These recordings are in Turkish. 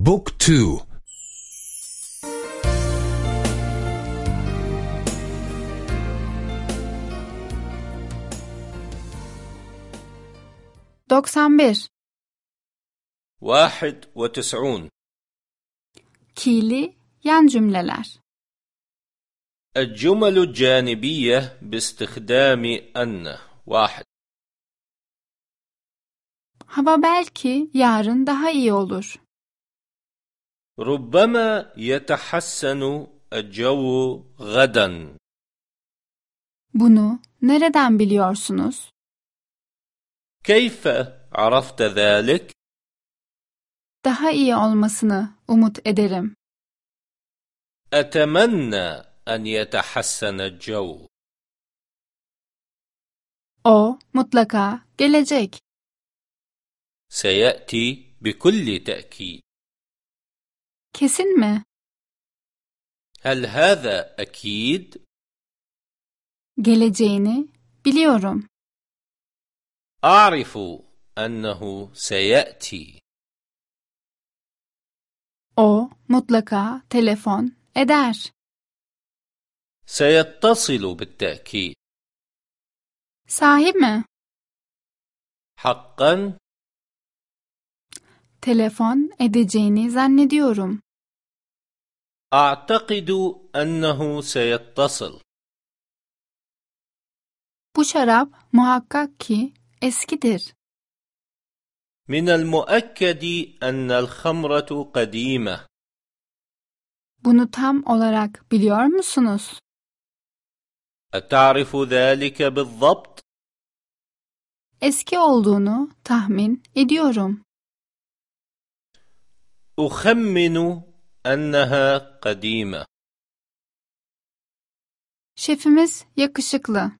بوك تو Doksan bir. واحد وتسعون Ki'li yan cümleler. الجمل الجانبية باستخدام أن واحد Hava belki yarın daha iyi olur. ربما يتحسن الجو غدا Bunu nereden biliyorsunuz? كيف عرفت ذلك؟ Daha iyi olmasını umut ederim. أتمنى أن يتحسن الجو O mutlaka gelecek. سيأتي بكل تأكيد Kesin mi? هل هذا أكيد؟ Geleceğini biliyorum. أعرف أنه سيأتي O mutlaka telefon eder. سيتصل بالتأكيد Sahi mi? حقا Telefon edeceğini zannediyorum. أعتقد أنه سيتصل Bu şarap muhakkak ki eskidir. من المؤكد أن الخمرة قديمة Bunu tam olarak biliyor musunuz? أتعرف ذلك بالضبط؟ Eski olduğunu tahmin ediyorum. أخمن أنها قديمة Şefimiz yakışıklı.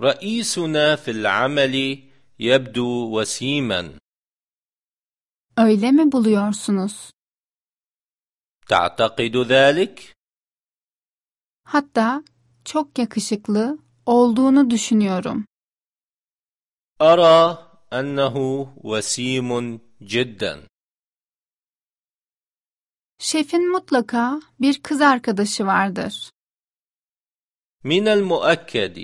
رئيسنا في العمل يبدو وسيما Öyle mi buluyorsunuz? تعتقد ذلك؟ Hatta çok yakışıklı olduğunu düşünüyorum. أرى أنه وسيم جدا Şefin mutlaka bir kız arkadaşı vardır. من المؤكد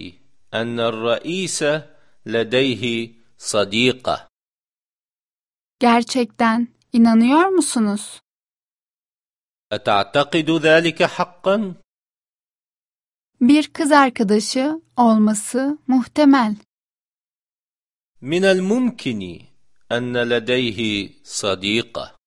أن الرئيس لديه صديقة Gerçekten inanıyor musunuz? أتعتقد ذلك حقا؟ Bir kız arkadaşı olması muhtemel. من الممكن أن لديه صديقة